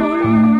Thank you.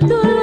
多。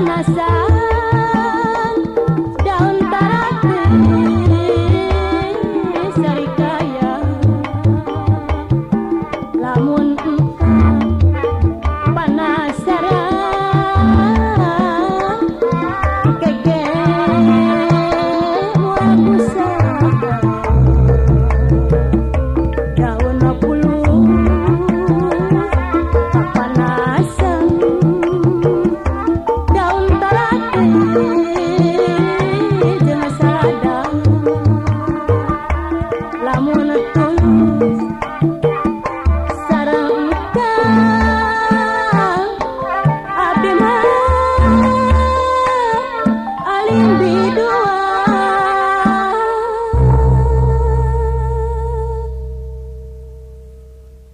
nasa